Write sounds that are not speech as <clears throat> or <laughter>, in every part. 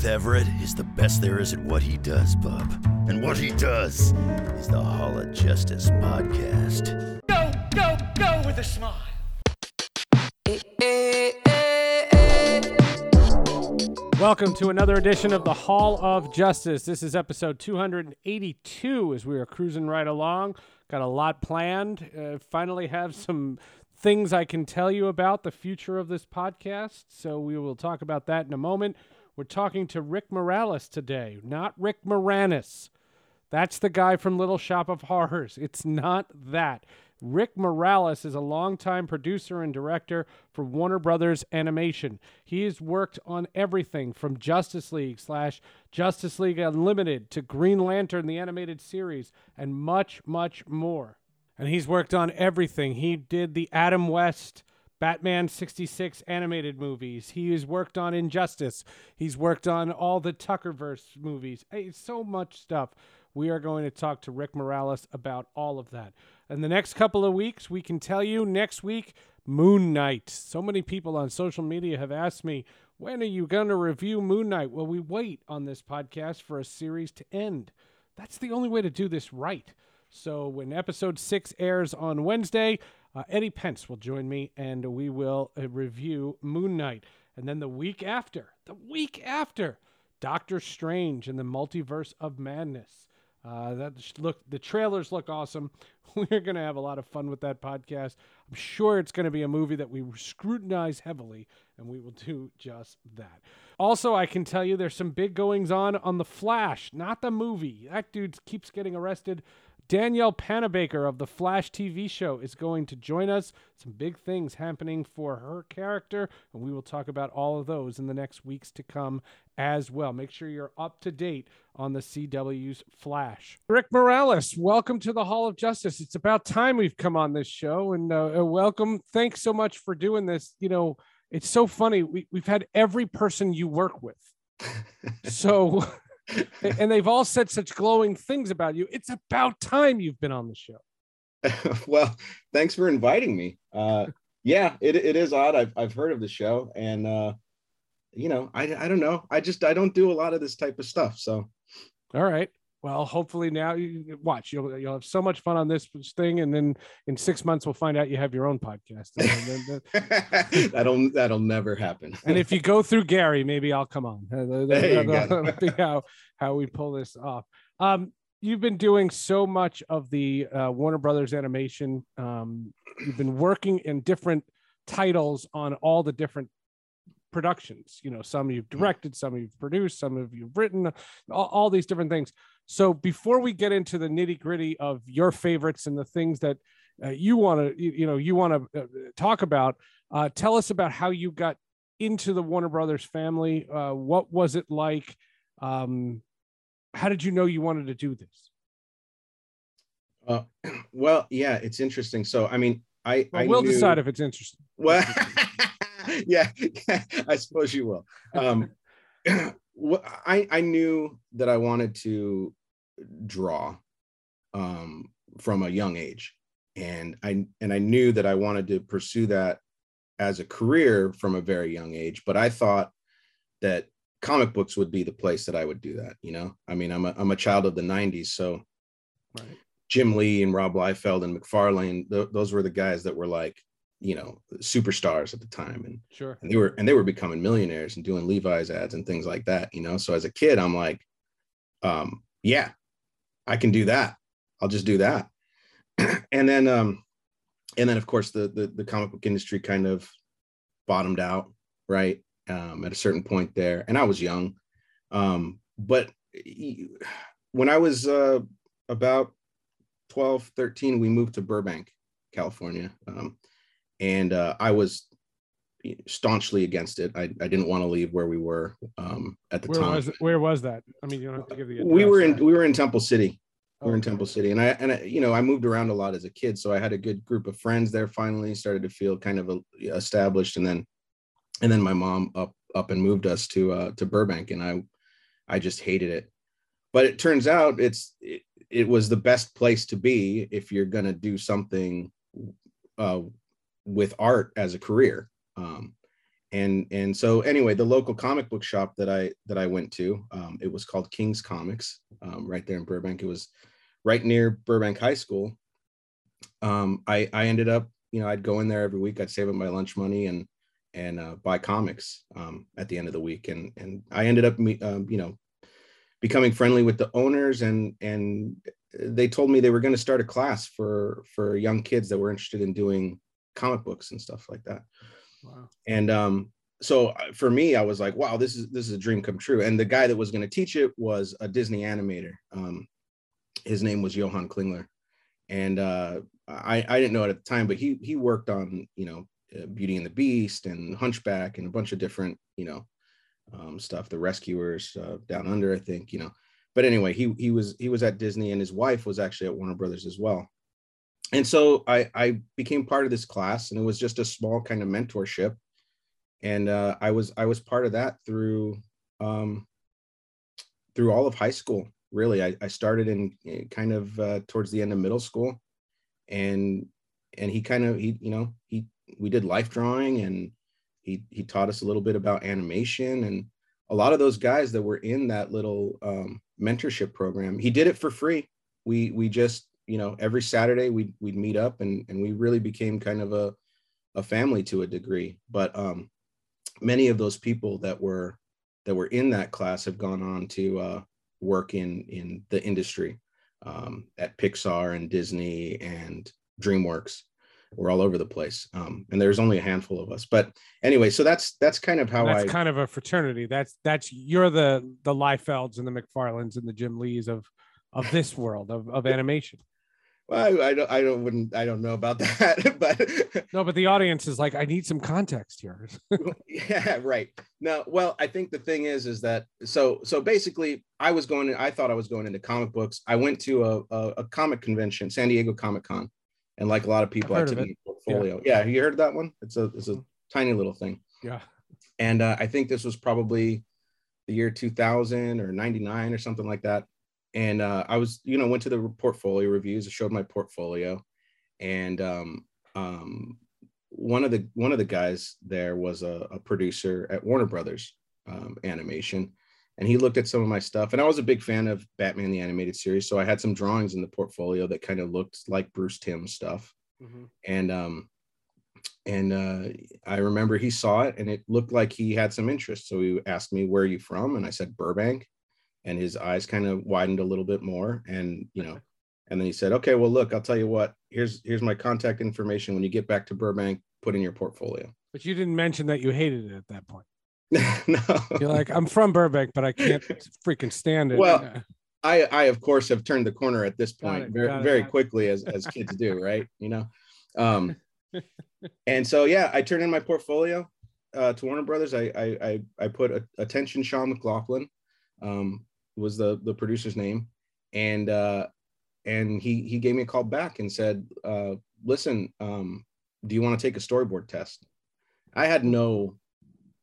Seth Everett is the best there is at what he does, bub. And what he does is the Hall of Justice podcast. Go, go, go with a smile. Welcome to another edition of the Hall of Justice. This is episode 282 as we are cruising right along. Got a lot planned. Uh, finally, have some things I can tell you about the future of this podcast. So, we will talk about that in a moment. We're talking to Rick Morales today, not Rick Moranis. That's the guy from Little Shop of Horrors. It's not that. Rick Morales is a longtime producer and director for Warner Brothers Animation. He has worked on everything from Justice League slash Justice League Unlimited to Green Lantern, the animated series, and much, much more. And he's worked on everything. He did the Adam West Batman 66 animated movies. He has worked on Injustice. He's worked on all the Tuckerverse movies. Hey, so much stuff. We are going to talk to Rick Morales about all of that. In the next couple of weeks, we can tell you next week, Moon Knight. So many people on social media have asked me, when are you going to review Moon Knight? Well, we wait on this podcast for a series to end. That's the only way to do this right. So when episode six airs on Wednesday, uh, Eddie Pence will join me and we will uh, review Moon Knight. And then the week after, the week after, Doctor Strange and the Multiverse of Madness. Uh, that look, the trailers look awesome. <laughs> We're going to have a lot of fun with that podcast. I'm sure it's going to be a movie that we scrutinize heavily, and we will <laughs> do just that. Also, I can tell you there's some big goings on on The Flash, not the movie. That dude keeps getting arrested. Danielle Panabaker of the Flash TV show is going to join us. Some big things happening for her character, and we will talk about all of those in the next weeks to come as well. Make sure you're up to date on the CW's Flash. Rick Morales, welcome to the Hall of Justice. It's about time we've come on this show, and uh, welcome. Thanks so much for doing this. You know, it's so funny. We, we've had every person you work with. <laughs> so and they've all said such glowing things about you. It's about time you've been on the show. <laughs> well, thanks for inviting me. Uh, yeah, it, it is odd. I've, I've heard of the show and, uh, you know, I, I don't know. I just, I don't do a lot of this type of stuff. So, all right. Well, hopefully now you watch. You'll you'll have so much fun on this thing, and then in six months we'll find out you have your own podcast. <laughs> that'll that'll never happen. and if you go through Gary, maybe I'll come on. <laughs> That'll, that'll <laughs> be how how we pull this off. Um, you've been doing so much of the uh, Warner Brothers animation. Um, you've been working in different titles on all the different productions. You know, some you've directed, some you've produced, some of you've written, all, all these different things. So before we get into the nitty gritty of your favorites and the things that uh, you want to, you, you, know, you want to uh, talk about, uh, tell us about how you got into the Warner Brothers family. Uh, what was it like? Um, how did you know you wanted to do this? Uh, <clears throat> well, yeah, it's interesting. So, I mean, I, well, I we'll knew... decide if it's interesting. <laughs> Well, <laughs> yeah, <laughs> I suppose you will. Um, <clears throat> I, I knew that I wanted to draw um, from a young age, and I and I knew that I wanted to pursue that as a career from a very young age. But I thought that comic books would be the place that I would do that. You know, I mean, I'm a I'm a child of the '90s, so right. Jim Lee and Rob Liefeld and McFarlane, th- those were the guys that were like, you know, superstars at the time, and sure, and they were and they were becoming millionaires and doing Levi's ads and things like that. You know, so as a kid, I'm like, um, yeah, I can do that. I'll just do that. <clears throat> and then um and then of course the, the the comic book industry kind of bottomed out, right? Um, at a certain point there, and I was young. Um, but when I was uh, about 12, 13, we moved to Burbank, California. Um, and uh, I was staunchly against it. I, I didn't want to leave where we were um, at the Where time. was where was that? I mean, you don't have to give the. we were in address. we were in Temple City. We were in Temple City, and I and I, you know I moved around a lot as a kid, so I had a good group of friends there. Finally, started to feel kind of established, and then and then my mom up up and moved us to uh, to Burbank, and I I just hated it. But it turns out it's it, it was the best place to be if you're gonna do something uh, with art as a career. Um, and and so anyway, the local comic book shop that I that I went to, um, it was called King's Comics, um, right there in Burbank. It was right near Burbank High School. Um, I I ended up, you know, I'd go in there every week. I'd save up my lunch money and and uh, buy comics um, at the end of the week. And and I ended up, me- um, you know, becoming friendly with the owners and and they told me they were going to start a class for for young kids that were interested in doing comic books and stuff like that Wow. and um so uh, for me i was like wow this is this is a dream come true and the guy that was going to teach it was a disney animator um his name was johann klingler. And uh i i didn't know it at the time but he he worked on you know uh, beauty and the beast and hunchback and a bunch of different you know um, stuff the rescuers uh, down under i think you know. But anyway he he was he was at disney and his wife was actually at warner brothers as well. And so i i became part of this class and it was just a small kind of mentorship. And uh, i was i was part of that through um through all of high school really i, I started in eh, kind of uh, towards the end of middle school. And and he kind of he you know he we did life drawing and he he taught us a little bit about animation. And a lot of those guys that were in that little um, mentorship program he did it for free. We we just you know every saturday we'd, we'd meet up and and we really became kind of a a family to a degree. But um many of those people that were that were in that class have gone on to uh work in in the industry um at pixar and disney and dreamworks we're all over the place um and there's only a handful of us but anyway so that's that's kind of how that's i kind of a fraternity. That's that's you're the the Liefelds and the McFarlanes and the Jim Lees of of this world of, of animation. Well, I, I don't i don't wouldn't i don't know about <laughs> that but No, but the audience is like, I need some context here. <laughs> yeah right. No well i think the thing is is that so so basically i was going i thought i was going into comic books. I went to a, a, a comic convention san diego comic con and like a lot of people I've took the portfolio. Yeah. you heard of that one? It's a it's a tiny little thing. Yeah. and uh, i think this was probably the year 2000 or 99 or something like that and uh, i was you know went to the portfolio reviews i showed my portfolio. And um, um, one of the one of the guys there was a, a producer at warner brothers um, animation. And he looked at some of my stuff. And i was a big fan of batman the animated series. So i had some drawings in the portfolio that kind of looked like bruce timm stuff. Mhm. and um and uh i remember he saw it and it looked like he had some interest. So he asked me where are you from? And i said burbank and his eyes kind of widened a little bit more and you know and then he said okay well look i'll tell you what here's here's my contact information when you get back to burbank put in your portfolio But you didn't mention that you hated it at that point. <laughs> no You're like, I'm from Burbank, but I can't <laughs> freaking stand it. Well, <laughs> I, I of course have turned the corner at this point it, very, very quickly as, as kids do, right? You know, um, and so yeah, I turned in my portfolio uh, to Warner Brothers. I I I, I put a, attention Sean McLaughlin um, was the the producer's name, and uh, and he he gave me a call back and said, uh, "Listen, um, do you want to take a storyboard test?" I had no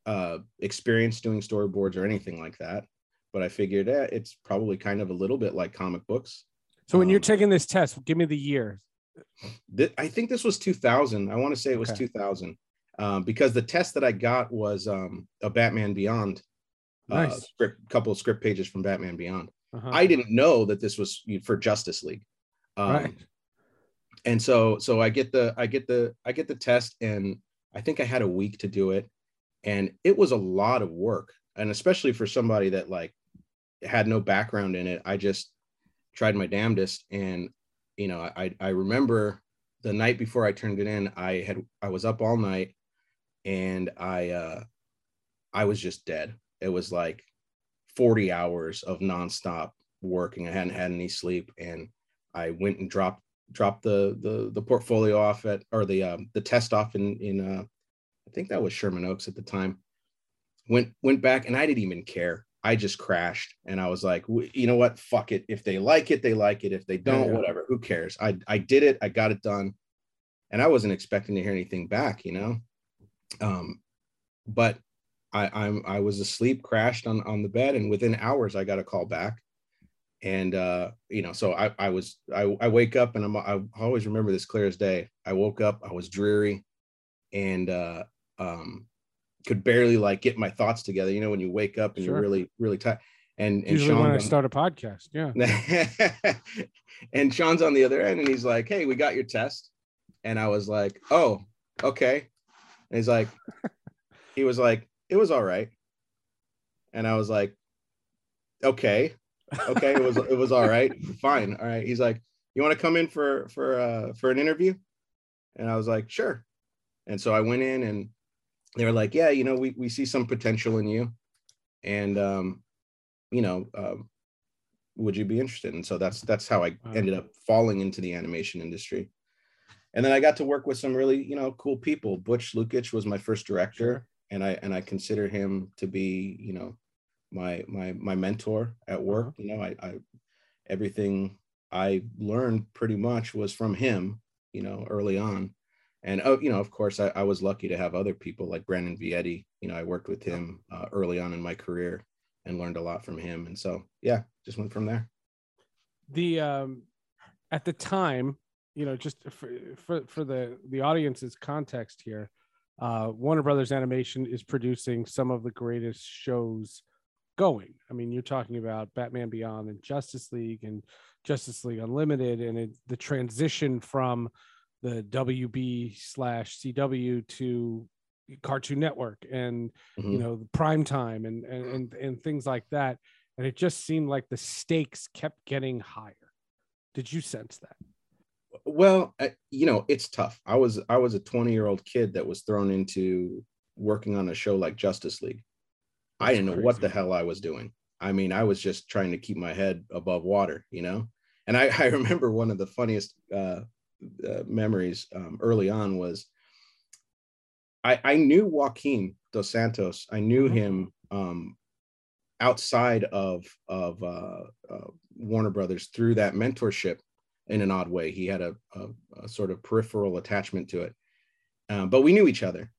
uh, experience doing storyboards or anything like that but I figured eh, it's probably kind of a little bit like comic books. So when you're um, taking this test, give me the year. Th- I think this was 2000. I want to say it was Okay. 2000 um, because the test that I got was um, a Batman Beyond uh, script, couple of script pages from Batman Beyond. Uh-huh. I didn't know that this was for Justice League. Um, right. and so so i get the i get the i get the test and i think i had a week to do it and it was a lot of work and especially for somebody that like had no background in it i just tried my damnedest and you know i i remember the night before i turned it in i had i was up all night and I uh I was just dead. It was like 40 hours of nonstop working. I hadn't had any sleep and I went and dropped dropped the the the portfolio off at or the um the test off in in uh I think that was Sherman Oaks at the time. Went went back and I didn't even care. I just crashed and I was like, you know what? Fuck it. If they like it, they like it. If they don't, Yeah, whatever. Who cares? I I did it. I got it done. And I wasn't expecting to hear anything back, you know. Um, but I I'm I was asleep, crashed on on the bed, and within hours I got a call back. And uh, you know, so I I was I I wake up and I'm I always remember this clear as day. I woke up, I was dreary, and uh um could barely like get my thoughts together. You know, when you wake up and Sure. you're really, really tired. And and Usually when I start a podcast, yeah. <laughs> and Sean's on the other end and he's like, Hey, we got your test. And I was like, Oh, okay. And he's like, he was like, it was all right. And I was like, okay, okay, it was it was all right, <laughs> fine, all right. He's like, you want to come in for for uh for an interview? And I was like, sure. And so I went in and they were like, yeah, you know, we we see some potential in you, and um, you know, um, would you be interested? And so that's that's how I ended up falling into the animation industry. And then I got to work with some really, you know, cool people. Butch Lukic was my first director, and I and I consider him to be, you know, my my my mentor at work. You know, I, I everything I learned pretty much was from him, you know, early on. And oh, you know, of course, I, I was lucky to have other people like Brandon Vietti. You know, I worked with him uh, early on in my career and learned a lot from him. And so, yeah, just went from there. the um at the time you know just for for, for the the audience's context here uh warner brothers animation is producing some of the greatest shows going. I mean you're talking about batman beyond and justice league and justice league unlimited and it, the transition from the wb slash cw to cartoon network and you Mhm. know the prime time and, and and and things like that. And it just seemed like the stakes kept getting higher. Did you sense that well you know it's tough. I was i was a 20 year old kid that was thrown into working on a show like justice league. I didn't know what the hell i was doing. I mean i was just trying to keep my head above water you know? And i, <laughs> I remember one of the funniest uh, uh, memories um, early on was I, I knew Joaquin dos Santos. I knew Mhm. him um, outside of of uh, uh, Warner Brothers through that mentorship in an odd way. He had a, a, a sort of peripheral attachment to it, um, but we knew each other.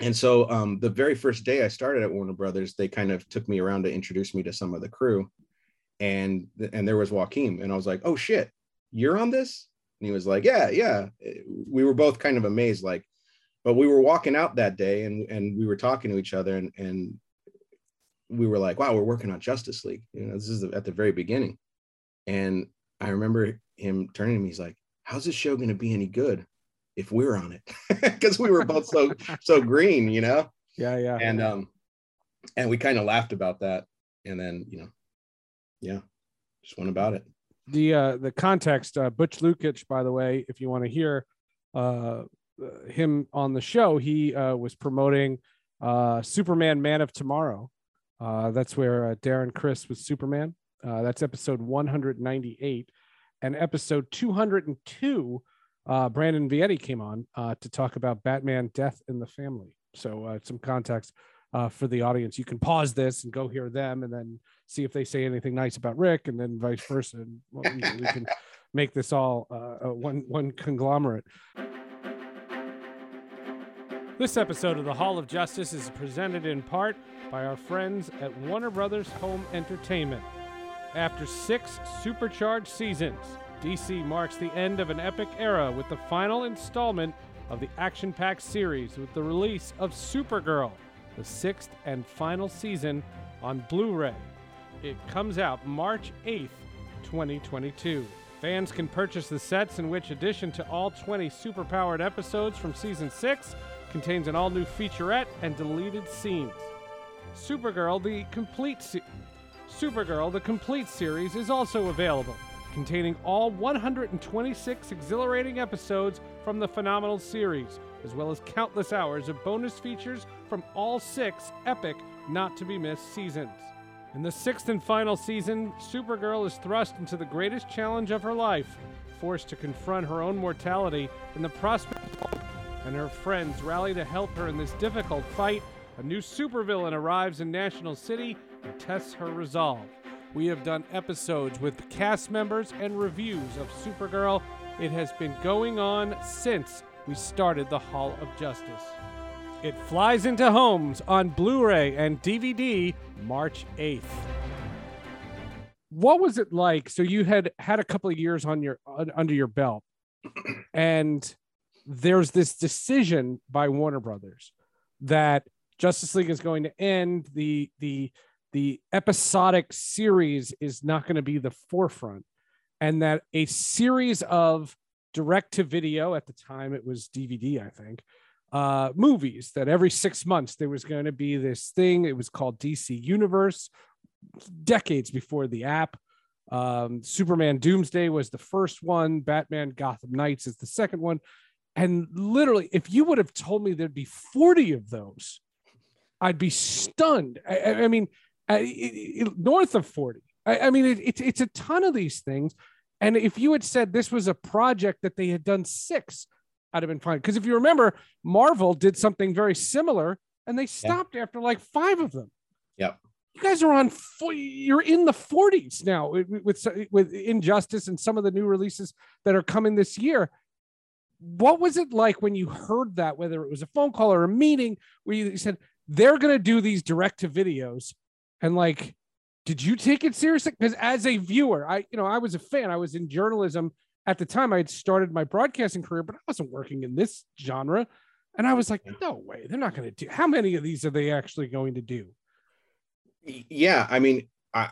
And so um, the very first day I started at Warner Brothers, they kind of took me around to introduce me to some of the crew, and and there was Joaquin, and I was like, oh shit, you're on this? And he was like, yeah, yeah. We were both kind of amazed, like, but we were walking out that day, and and we were talking to each other, and and we were like, wow, we're working on Justice League. You know, this is at the very beginning. And I remember him turning to me, he's like, how's this show going to be any good if we're on it? <laughs> Because we were both so, so green, you know? yeah yeah And, um, and we kind of laughed about that. And then, you know, yeah, just went about it. the uh the context uh butch lukic by the way if you want to hear uh uh, him on the show he uh was promoting uh superman man of tomorrow uh that's where uh, darren criss was superman uh that's episode 198 and episode 202 uh brandon vietti came on uh to talk about batman death in the family so uh some context uh, for the audience. You can pause this and go hear them, and then see if they say anything nice about Rick, and then vice versa. And well, know, we can <laughs> make this all uh, uh, one one conglomerate. This episode of the Hall of Justice is presented in part by our friends at Warner Brothers Home Entertainment. After six supercharged seasons, DC marks the end of an epic era with the final installment of the action packed series with the release of Supergirl, the sixth and final season on Blu ray. It comes out March 8th, 2022. Fans can purchase the sets in which, addition to all 20 superpowered episodes from season 6, contains an all new featurette and deleted scenes. Supergirl, the complete se- Supergirl, the complete series, is also available, containing all 126 exhilarating episodes from the phenomenal series. as well as countless hours of bonus features from all six epic, not to be missed seasons. In the sixth and final season, Supergirl is thrust into the greatest challenge of her life, forced to confront her own mortality and the prospect and her friends rally to help her in this difficult fight. A new supervillain arrives in National City tests her resolve. We have done episodes with cast members and reviews of Supergirl. It has been going on since we started the Hall of Justice. It flies into homes on Blu ray and DVD March 8th. What was it like? So you had had a couple of years on your un- under your belt, <clears throat> and there's this decision by Warner Brothers that Justice League is going to end. The the the episodic series is not going to be the forefront, and that a series of direct to video at the time it was DVD, I think, uh, movies that every six months there was going to be this thing. It was called DC Universe, decades before the app. Um, Superman Doomsday was the first one. Batman Gotham Knights is the second one. And literally, if you would have told me there'd be 40 of those, I'd be stunned. I, I- I mean, uh, it- it- north of 40. I, I mean, it, it's it's a ton of these things. And if you had said this was a project that they had done six, I'd have been fine. Because if you remember, Marvel did something very similar and they stopped after like five of them. Yep. You guys are on, fo- you're in the 40s now with, with, with Injustice and some of the new releases that are coming this year what was it like when you heard that whether it was a phone call or a meeting where you said they're going to do these direct to videos and like did you take it seriously? Because as a viewer i you know i was a fan. I was in journalism at the time. I had started my broadcasting career but i wasn't working in this genre. And i was like no way. They're not going to do how many of these are they actually going to do? Yeah i mean i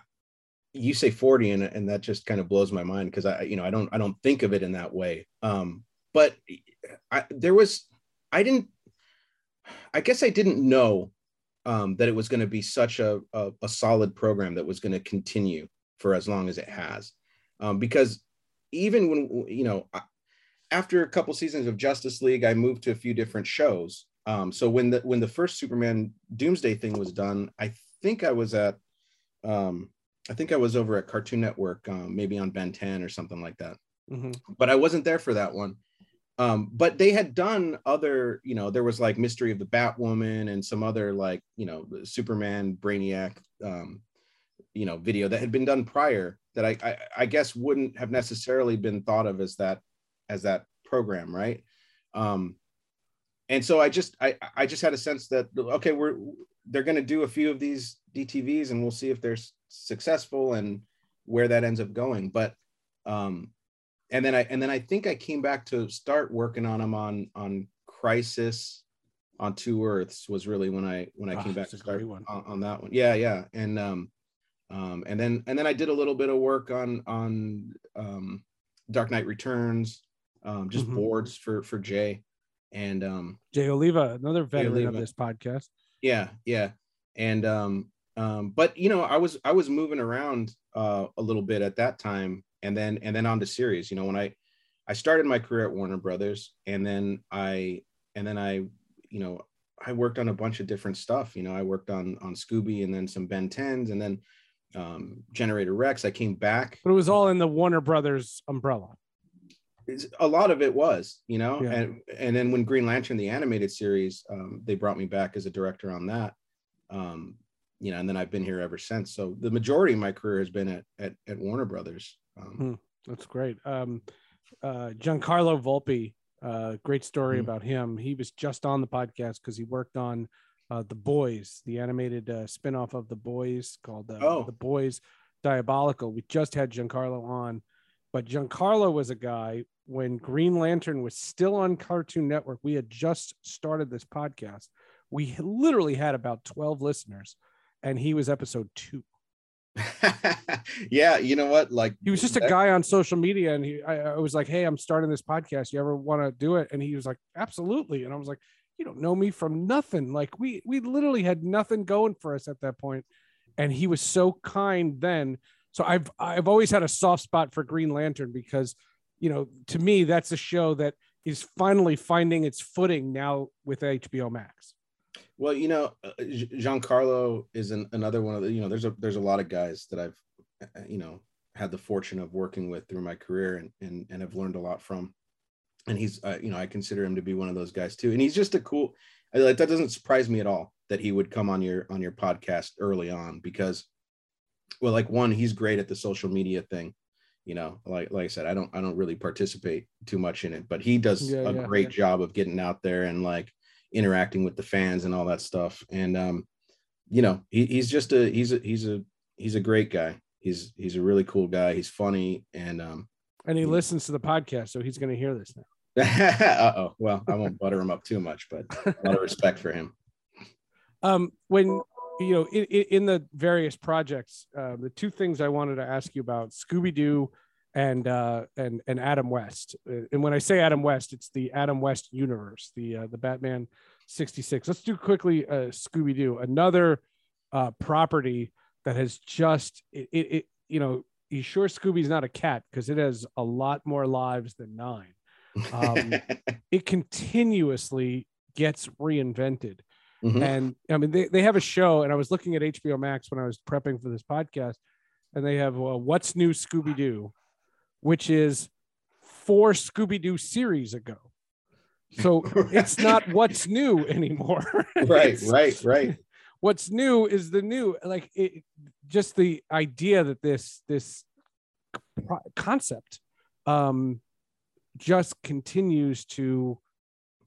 you say 40 and, and that just kind of blows my mind because i you know i don't i don't think of it in that way. Um but i there was i didn't i guess i didn't know um that it was going to be such a, a a solid program that was going to continue for as long as it has um because even when you know after a couple seasons of justice league i moved to a few different shows um so when the when the first superman doomsday thing was done i think i was at um I think I was over at Cartoon Network, um, maybe on Ben 10 or something like that. Mhm. But I wasn't there for that one. Um, but they had done other, you know, there was like Mystery of the Batwoman and some other like, you know, Superman, Brainiac, um, you know, video that had been done prior that I, I, I guess wouldn't have necessarily been thought of as that, as that program, right? Um, and so I just, I, I just had a sense that okay, we're they're going to do a few of these DTVs and we'll see if they're successful and where that ends up going. But um, and then I and then I think I came back to start working on them on on Crisis on Two Earths was really when I when I Ah, came back to start on, on that one. Yeah, yeah, and um, um, and then and then I did a little bit of work on on um, Dark Knight Returns, um, just Mhm. boards for for Jay, and um, jay oliva another veteran of this podcast. Yeah yeah. And um um but you know i was i was moving around uh a little bit at that time and then and then on to series. You know when i i started my career at warner brothers and then i and then i you know i worked on a bunch of different stuff. You know i worked on on scooby and then some ben 10s and then um generator rex. I came back. But it was all in the warner brothers umbrella. A lot of it was you know Yeah. and and then when green lantern the animated series um, they brought me back as a director on that um, you know and then i've been here ever since. So the majority of my career has been at at, at warner brothers um, Hmm. That's great. Um, uh, Giancarlo Volpe, uh, great story Mhm. about him. He was just on the podcast because he worked on uh, The Boys, the animated uh, spinoff of The Boys called uh, Oh. The Boys Diabolical. We just had Giancarlo on, but Giancarlo was a guy when Green Lantern was still on Cartoon Network. We had just started this podcast. We literally had about 12 listeners, and he was episode two. <laughs> yeah you know what like he was just a that- guy on social media and he I, I was like hey i'm starting this podcast. You ever want to do it? And he was like absolutely. And i was like you don't know me from nothing. Like we we literally had nothing going for us at that point. And he was so kind then. So i've i've always had a soft spot for green lantern because you know to me that's a show that is finally finding its footing now with HBO Max. Well, you know, uh, G- Giancarlo is an, another one of the. You know, there's a there's a lot of guys that I've, uh, you know, had the fortune of working with through my career and and and have learned a lot from. And he's, uh, you know, I consider him to be one of those guys too. And he's just a cool. I- Like that doesn't surprise me at all that he would come on your on your podcast early on because, well, like one, he's great at the social media thing. You know, like like I said, I don't I don't really participate too much in it, but he does Yeah, a yeah, great yeah. job of getting out there and like interacting with the fans and all that stuff. And um, you know, he, he's just a he's a he's a he's a great guy. He's he's a really cool guy. He's funny and um And he listens to the podcast, so he's going to hear this now. <laughs> uh-oh. Well, I won't butter him up too much, but a lot of <laughs> respect for him. Um, when you know, in, in in the various projects, uh, the two things I wanted to ask you about Scooby Doo and uh, and and Adam West. Uh, And when I say Adam West, it's the Adam West universe, the uh, the Batman sixty six. Let's do quickly uh, Scooby Doo, another uh, property that has just it, it, it you know. You sure Scooby's not a cat because it has a lot more lives than nine. Um, <laughs> It continuously gets reinvented Mhm. and I mean they, they have a show and I was looking at HBO Max when I was prepping for this podcast and they have uh, what's new Scooby Doo which is four Scooby Doo series ago. So <laughs> it's not what's new anymore. <laughs> Right, right, right. what's new is the new like it just the idea that this this concept um just continues to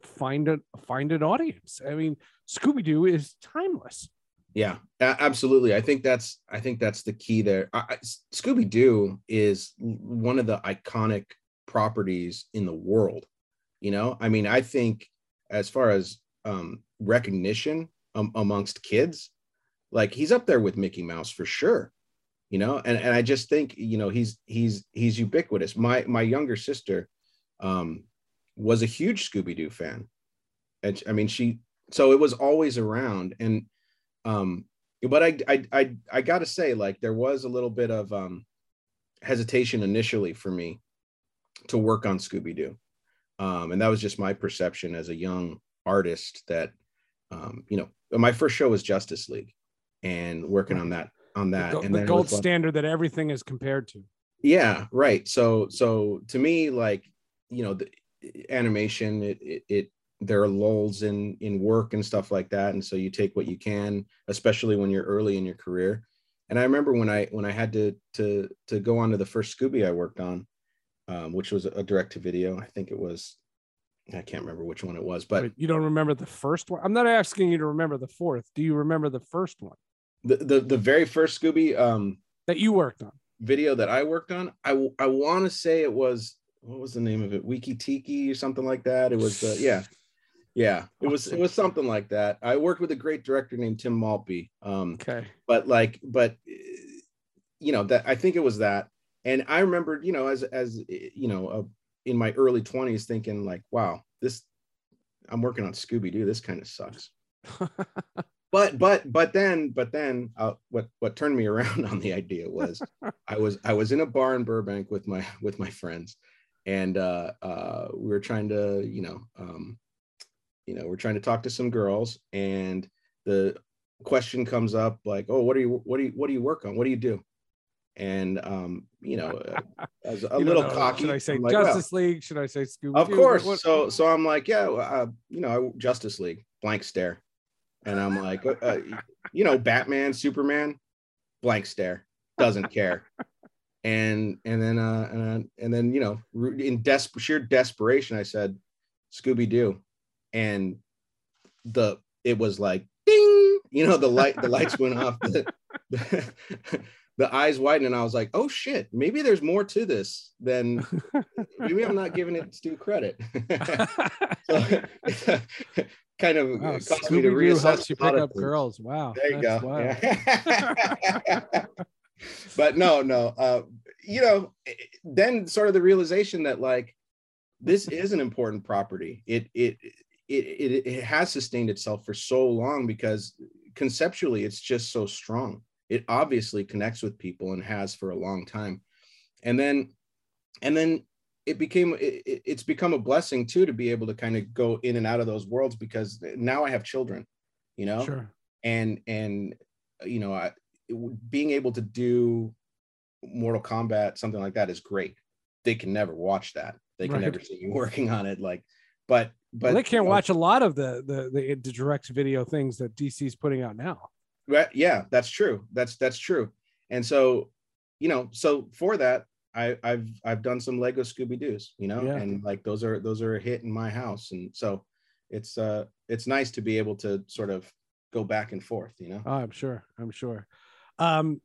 find a find an audience. I mean scooby-doo is timeless Yeah, absolutely. I think that's I think that's the key there. Scooby Doo is one of the iconic properties in the world. You know, I mean, I think as far as um, recognition um, amongst kids, like he's up there with Mickey Mouse for sure. You know, and and I just think you know he's he's he's ubiquitous. My my younger sister um, was a huge Scooby Doo fan, and I mean she so it was always around and um but I, I i i gotta say like there was a little bit of um hesitation initially for me to work on scooby-doo. Um and that was just my perception as a young artist that um you know my first show was justice league and working on that on that. the, and the gold was like- standard that everything is compared to. Yeah right. So so to me like you know the animation it it, it there are lulls in in work and stuff like that. And so you take what you can especially when you're early in your career. And i remember when i when i had to to to go on to the first scooby i worked on um, which was a direct to video. I think it was i can't remember which one it was but But you don't remember the first one? I'm not asking you to remember the fourth. Do you remember the first one? The the, the very first scooby um that you worked on? video that I worked on, I I want to say it was what was the name of it? Wiki Tiki or something like that. It was uh, yeah, yeah. It was it was something like that. I worked with a great director named Tim Maltby. Um, okay but like, but uh, you know that I think it was that. And I remember, you know, as as you know, uh, in my early twenties, thinking like, wow, this I'm working on Scooby Doo. This kind of sucks <laughs> but but but then but then uh, what what turned me <laughs> around on the idea was I was I was in a bar in Burbank with my with my friends, and uh, uh, we were trying to you know um, you know we're trying to talk to some girls, and the question comes up like, oh, what do you what do you what do you work on? What do you do? And um, you know, uh, <laughs> as a little know. cocky, should i say like, well, justice league should i say scooby of course. So so I'm like, yeah, uh, you know, Justice League, blank stare, and I'm like, uh, uh, you know, Batman, Superman, blank stare, doesn't care, and and then uh and, and then you know, in des- sheer desperation, I said, Scooby Doo, and the it was like ding, you know, the light the lights went off. The, <laughs> the eyes widened and I was like, oh shit, maybe there's more to this than maybe I'm not giving it due credit. <laughs> So, <laughs> kind of Wow, caused me to reassess helps you pick up girls. Wow. There you that's go. Yeah. but no, no. Uh, you know, then sort of the realization that like this is an important property. It it it it, it has sustained itself for so long because conceptually it's just so strong. It obviously connects with people and has for a long time. And then and then it became it, it- it's become a blessing too to be able to kind of go in and out of those worlds because now I have children, you know, Sure. and and you know I, it- being able to do Mortal Kombat something like that is great. They can never watch that. They can Right. never see me <laughs> working on it. Like, but but Well, they can't you know, watch a lot of the, the the the direct video things that DC's putting out now. Right. Yeah, that's true. That's that's true. And so, you know, so for that, I, I've I've done some Lego Scooby Doo's, you know, Yeah. and like those are those are a hit in my house, and so it's uh it's nice to be able to sort of go back and forth, you know. Oh, I'm sure. I'm sure. Um,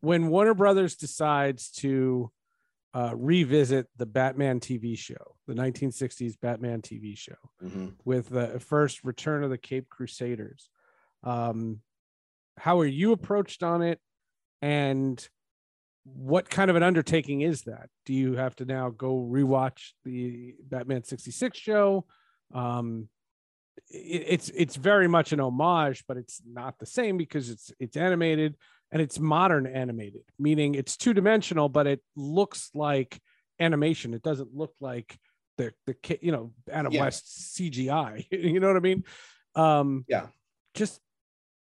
when Warner Brothers decides to uh, revisit the Batman TV show, the 1960s Batman TV show, Mhm. with the first Return of the Caped Crusaders, um, how are you approached on it, and what kind of an undertaking is that? Do you have to now go rewatch the Batman 66 show? Um, it, it's it's very much an homage, but it's not the same because it's it's animated and it's modern animated, meaning it's two dimensional, but it looks like animation. It doesn't look like the the you know Adam Yeah. West CGI. <laughs> you know what I mean? Um, Yeah. Just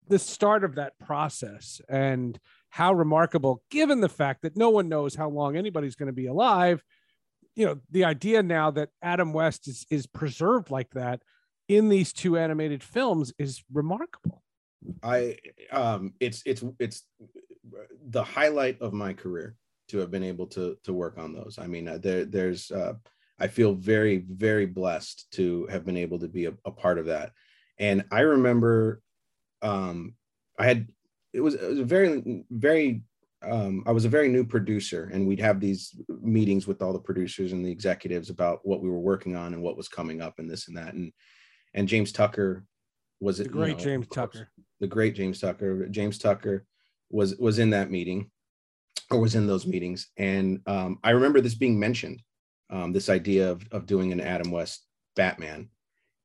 the start of that process and how remarkable, given the fact that no one knows how long anybody's going to be alive. You know, the idea now that Adam West is is preserved like that in these two animated films is remarkable. I um it's it's it's the highlight of my career to have been able to to work on those. I mean, uh, there there's uh I feel very very blessed to have been able to be a, a part of that. And I remember um I had it was it was a very very um I was a very new producer and we'd have these meetings with all the producers and the executives about what we were working on and what was coming up and this and that and and James Tucker was The it you great know, James Tucker. the great James Tucker. James Tucker was was in that meeting or was in those meetings. And um, I remember this being mentioned, um, this idea of, of doing an Adam West Batman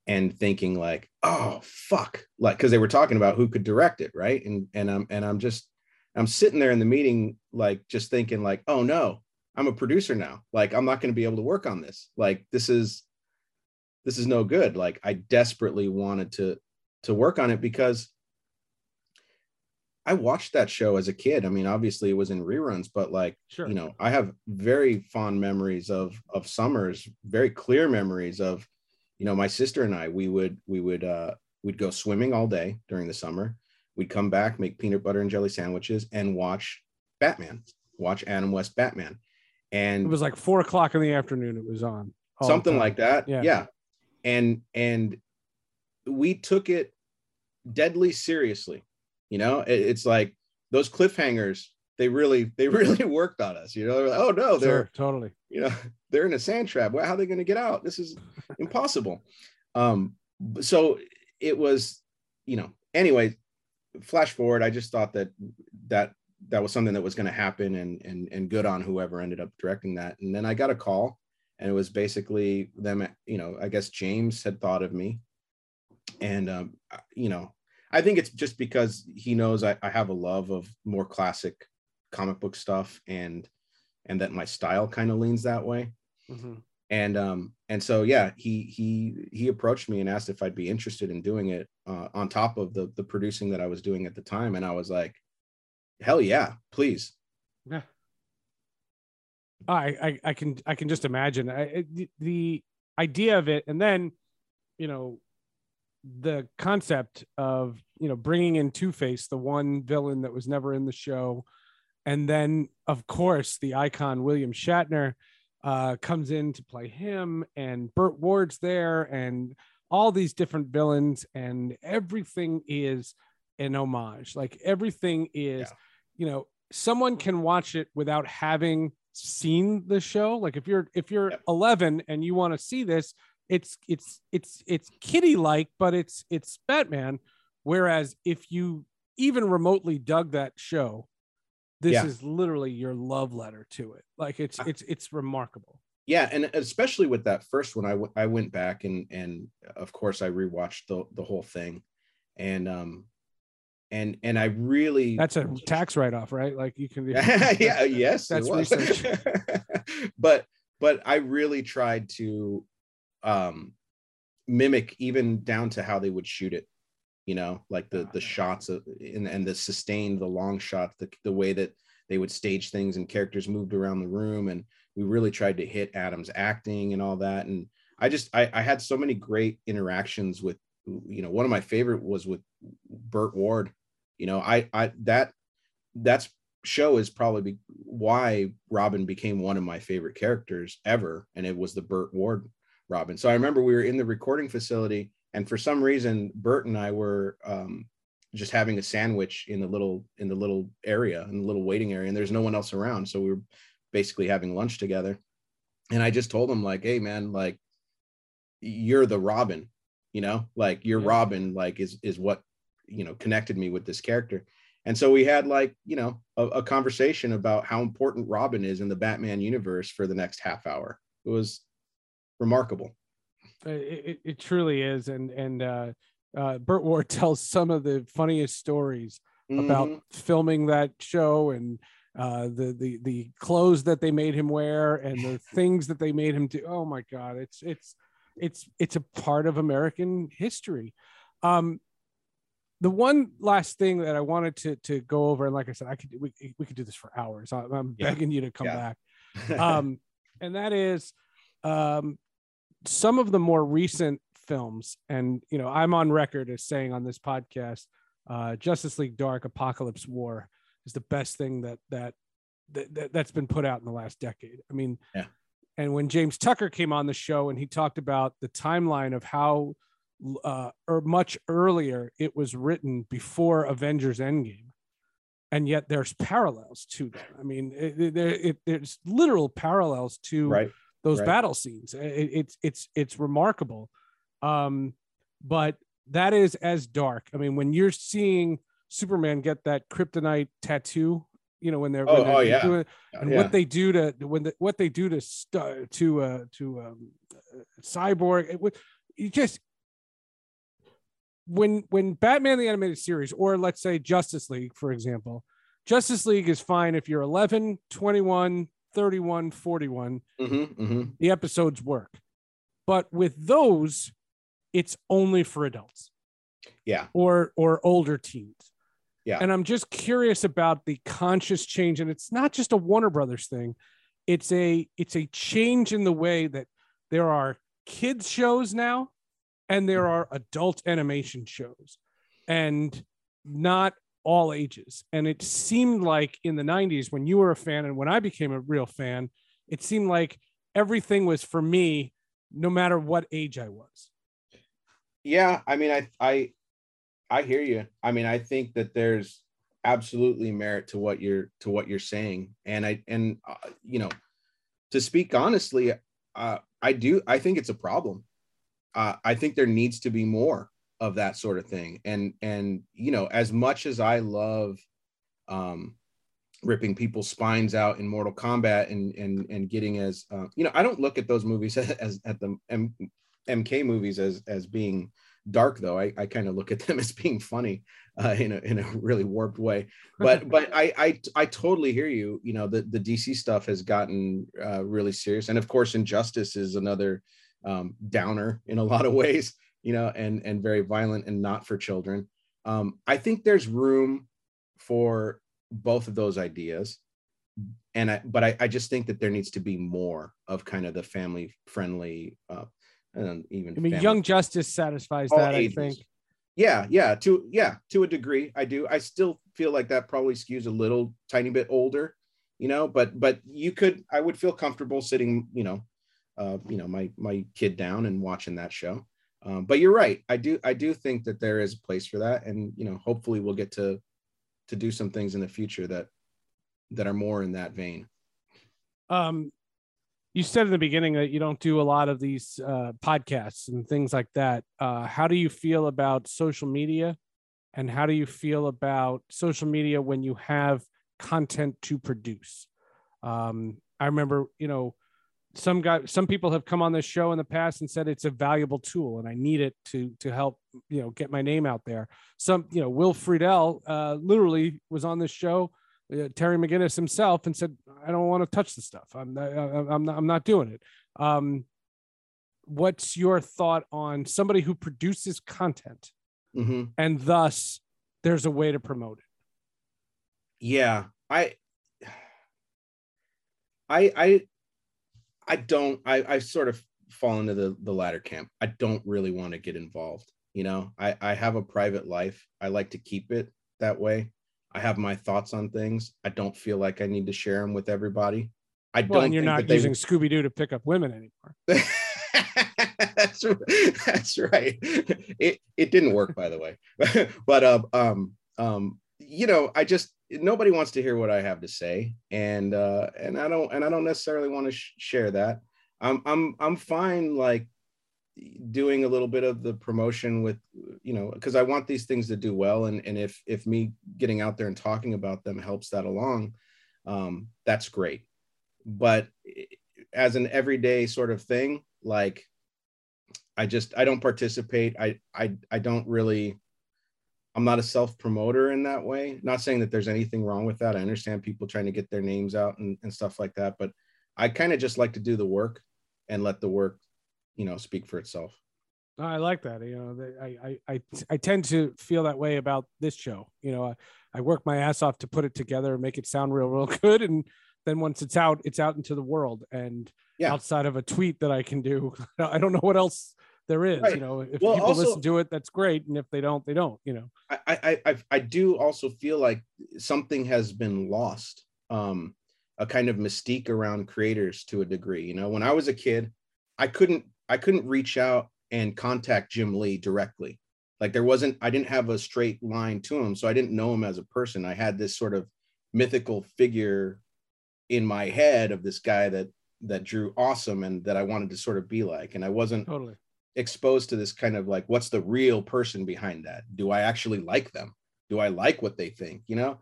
and thinking like, oh fuck, like because they were talking about who could direct it, right? And and I'm and I'm just I'm sitting there in the meeting, like just thinking like, oh no, I'm a producer now. Like I'm not going to be able to work on this. Like this is this is no good. Like I desperately wanted to to work on it because I watched that show as a kid. I mean, obviously it was in reruns, but like, Sure. you know, I have very fond memories of of summers, very clear memories of, you know, my sister and I, we would we would uh we'd go swimming all day during the summer. We'd come back, make peanut butter and jelly sandwiches, and watch Batman, watch Adam West Batman. And It was like four o'clock in the afternoon. It was on something like that Yeah. yeah. and and we took it deadly seriously you know It- it's like those cliffhangers they really they <laughs> really worked on us you know like, oh no they're Sure, totally. you know <laughs> they're in a sand trap. Well, how are they going to get out? This is impossible. Um so it was you know anyway flash forward i just thought that that that was something that was going to happen and and and good on whoever ended up directing that. And then i got a call and it was basically them you know i guess james had thought of me. And um you know i think it's just because he knows I, I have a love of more classic comic book stuff and and that my style kind of leans that way Mhm. and um and so yeah he he he approached me and asked if i'd be interested in doing it uh, on top of the the producing that i was doing at the time and i was like hell yeah please Yeah. I, I I can I can just imagine I, the idea of it, and then you know the concept of you know bringing in Two Face, the one villain that was never in the show, and then of course the icon William Shatner uh, comes in to play him, and Burt Ward's there, and all these different villains, and everything is an homage. Like everything is, Yeah. you know, someone can watch it without having seen the show. Like if you're if you're Yep. 11 and you want to see this, it's it's it's it's kitty like, but it's it's Batman. Whereas if you even remotely dug that show, this Yeah. is literally your love letter to it. Like it's it's it's remarkable. yeah and especially with that first one I w- I went back and and of course i rewatched the the whole thing and um and and i really That's a <laughs> tax write off, right? Like you can <laughs> yeah yes That's research. <laughs> but but I really tried to um mimic even down to how they would shoot it you know like the the shots of and, and the sustained the long shots the, the way that they would stage things and characters moved around the room. And we really tried to hit adam's acting and all that. And i just i, I had so many great interactions with you know one of my favorite was with burt ward. You know i i that that's show is probably why robin became one of my favorite characters ever. And it was the burt ward robin. So i remember we were in the recording facility and for some reason burt and i were um, just having a sandwich in the little in the little area in the little waiting area and there's no one else around. So we were basically having lunch together. And i just told him like hey man like you're the robin you know? Like your Yeah. robin like is is what you know connected me with this character. And so we had like you know a, a conversation about how important robin is in the batman universe for the next half hour. It was remarkable Uh, It, it, it truly is, and and uh, uh, Burt Ward <laughs> tells some of the funniest stories about Mhm. filming that show and uh, the the the clothes that they made him wear and the <laughs> things that they made him do. Oh my God, it's it's it's it's a part of American history. Um, the one last thing that I wanted to to go over, and like I said, I could we, we could do this for hours. I, I'm Yeah. begging you to come Yeah. back <laughs> um, and that is um, some of the more recent films. And you know, I'm on record as saying on this podcast, uh, Justice League Dark, Apokolips War is the best thing that that that, that that's been put out in the last decade. I mean, Yeah. And when James Tucker came on the show and he talked about the timeline of how uh, or much earlier it was written before Avengers Endgame and yet there's parallels to them. I mean, it, it, there- it, there's literal parallels to right those right. battle scenes. It, it's it's it's remarkable, um, but that is as dark. I mean, when you're seeing Superman get that kryptonite tattoo, you know, when they're, when Oh, they're oh, yeah. doing, and Yeah. what they do to when the, what they do to st- to uh, to um, uh, cyborg, it, you just when when Batman the animated series or let's say Justice League for example Justice League is fine if you're 11 21 31 41 Mhm, mhm. the episodes work. But with those it's only for adults. Yeah. Or or older teens. Yeah. and i'm just curious about the conscious change and it's not just a warner brothers thing. It's a it's a change in the way that there are kids shows now and there are adult animation shows. And not all ages. And it seemed like in the 90s when you were a fan and when i became a real fan it seemed like everything was for me no matter what age i was. Yeah i mean i i i hear you. I mean i think that there's absolutely merit to what you're to what you're saying. And i and uh, you know to speak honestly uh i do i think it's a problem. Uh i think there needs to be more of that sort of thing. And and you know as much as i love um ripping people's spines out in mortal kombat and and and getting as uh, you know i don't look at those movies <laughs> as at the M- mk movies as as being dark though. I, I kind of look at them <laughs> as being funny uh, in a in a really warped way. But <laughs> but I, I i totally hear you. You know the the dc stuff has gotten uh, really serious. And of course injustice is another um, downer in a lot of ways you know and and very violent and not for children. Um, i think there's room for both of those ideas. And i but I, I just think that there needs to be more of kind of the family friendly uh and even i mean young justice satisfies all that ages. i think. Yeah yeah to yeah to a degree i do. I still feel like that probably skews a little tiny bit older you know but but you could i would feel comfortable sitting you know uh you know my my kid down and watching that show um, but you're right. I do i do think that there is a place for that. And you know hopefully we'll get to to do some things in the future that that are more in that vein. Um you said in the beginning that you don't do a lot of these uh, podcasts and things like that. Uh, how do you feel about social media? And how do you feel about social media when you have content to produce? Um, i remember you know some guy some people have come on this show in the past and said it's a valuable tool and i need it to to help you know get my name out there some you know will friedle uh, literally was on this show uh, Terry McGinnis himself and said, "I don't want to touch the stuff. I'm not, I'm not, I'm not doing it." Um, what's your thought on somebody who produces content hmm and thus there's a way to promote it? yeah i i i i don't i i sort of fall into the the latter camp i don't really want to get involved you know i i have a private life i like to keep it that way i have my thoughts on things i don't feel like i need to share them with everybody i Well, don't and you're think not using Scooby Doo to pick up women anymore. <laughs> that's right. That's right. It it didn't work, by the way. <laughs> but um um um you know, I just nobody wants to hear what I have to say, and uh and I don't and I don't necessarily want to sh- share that. I'm I'm I'm fine like doing a little bit of the promotion with you know because I want these things to do well, and and if if me getting out there and talking about them helps that along, um that's great. But as an everyday sort of thing, like I just I don't participate. I I I don't really I'm not a self promoter in that way. Not saying that there's anything wrong with that. I understand people trying to get their names out and, and stuff like that, but I kind of just like to do the work and let the work, you know, speak for itself. I like that. You know, I, I, I, I tend to feel that way about this show. You know, I, I work my ass off to put it together and make it sound real, real <laughs> good. And then once it's out, it's out into the world. And Yeah. outside of a tweet that I can do, <laughs> I don't know what else there is. You know, if Well, people also- listen to it, that's great. And if they don't, they don't. You know. I, I I I do also feel like something has been lost. Um, a kind of mystique around creators to a degree. You know, when I was a kid, I couldn't I couldn't reach out and contact Jim Lee directly. Like there wasn't I didn't have a straight line to him, so I didn't know him as a person. I had this sort of mythical figure in my head of this guy that that drew awesome and that I wanted to sort of be like. And I wasn't Totally. Exposed to this kind of like what's the real person behind that? Do i actually like them? Do i like what they think you know?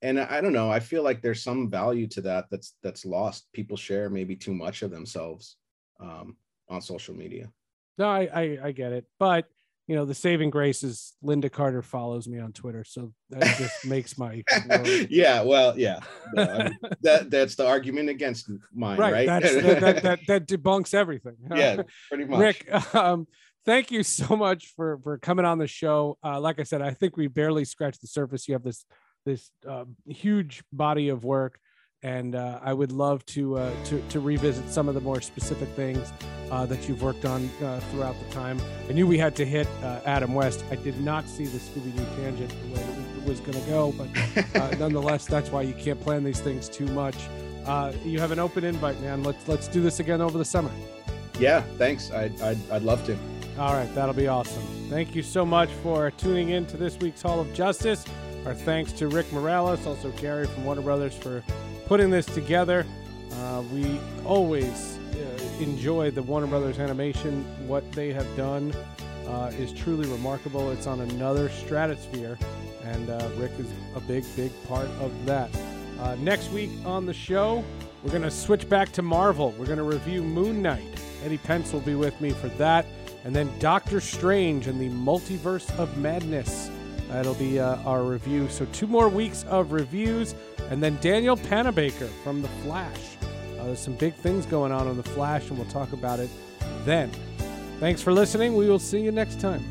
And i don't know i feel like there's some value to that that's that's lost. People share maybe too much of themselves um, on social media. No, I, I, I get it. But you know, the saving grace is Lynda Carter follows me on Twitter, so that <laughs> just makes my <laughs> yeah well yeah <laughs> No, I mean, that that's the argument against mine right, right. That's that, that, that that debunks everything. yeah pretty much Rick, um, thank you so much for for coming on the show. Uh, like I said, I think we barely scratched the surface. You have this this uh, huge body of work, and uh, I would love to uh, to to revisit some of the more specific things uh, that you've worked on uh, throughout the time. I knew we had to hit uh, Adam West. I did not see the Scooby Doo tangent the way it was going to go, but <laughs> uh, nonetheless, that's why you can't plan these things too much. Uh, you have an open invite, man. Let's let's do this again over the summer. yeah thanks I'd, I'd i'd love to All right, that'll be awesome. Thank you so much for tuning in to this week's Hall of Justice. Our thanks to Rick Morales, also Gary from Warner Brothers for putting this together. Uh, we always uh, enjoy the Warner Brothers animation. What they have done uh, is truly remarkable. It's on another stratosphere, and uh, Rick is a big, big part of that. Uh, next week on the show, we're going to switch back to Marvel. We're going to review Moon Knight. Eddie Pence will be with me for that. And then Doctor Strange and the Multiverse of Madness. That'll be uh, our review. So, two more weeks of reviews. And then Danielle Panabaker from The Flash. Uh, there's some big things going on on The Flash, and we'll talk about it then. Thanks for listening. We will see you next time.